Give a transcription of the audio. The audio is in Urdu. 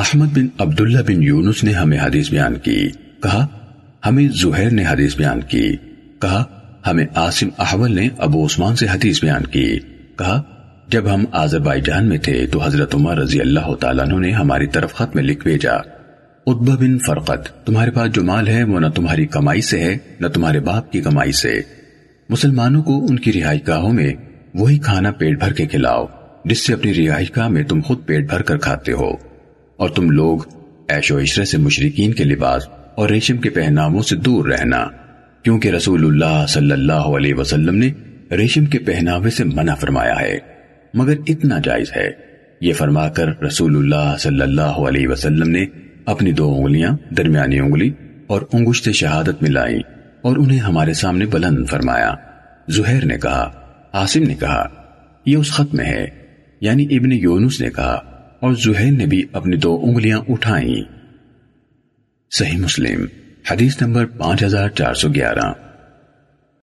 احمد بن عبداللہ بن یونس نے ہمیں حدیث بیان کی، کہا، ہمیں زہیر نے حدیث بیان کی، کہا، ہمیں عاصم احول نے ابو عثمان سے حدیث بیان کی، کہا، جب ہم آذربائی جان میں تھے تو حضرت عمر رضی اللہ تعالیٰ عنہ نے ہماری طرف خط میں لکھ بھیجا اتبا بن فرقت، تمہارے پاس جو مال ہے وہ نہ تمہاری کمائی سے ہے، نہ تمہارے باپ کی کمائی سے۔ مسلمانوں کو ان کی رہائی گاہوں میں وہی کھانا پیٹ بھر کے کھلاؤ، جس سے اپنی رہائی گاہ میں تم خود پیٹ بھر کر کھاتے ہو۔ اور تم لوگ ایش و عشرے سے مشرقین کے لباس اور ریشم کے پہناموں سے دور رہنا، کیونکہ رسول اللہ صلی اللہ علیہ وسلم نے ریشم کے پہناوے سے منع فرمایا ہے، مگر اتنا جائز ہے۔ یہ فرما کر رسول اللہ صلی اللہ علیہ وسلم نے اپنی دو انگلیاں، درمیانی انگلی اور انگشت شہادت ملائی اور انہیں ہمارے سامنے بلند فرمایا۔ زہیر نے کہا، عاصم نے کہا، یہ اس خط میں ہے یعنی ابن یونس نے کہا۔ اور زہیل نے بھی اپنی دو انگلیاں اٹھائیں۔ صحیح مسلم، حدیث نمبر پانچ ہزار چار سو گیارہ۔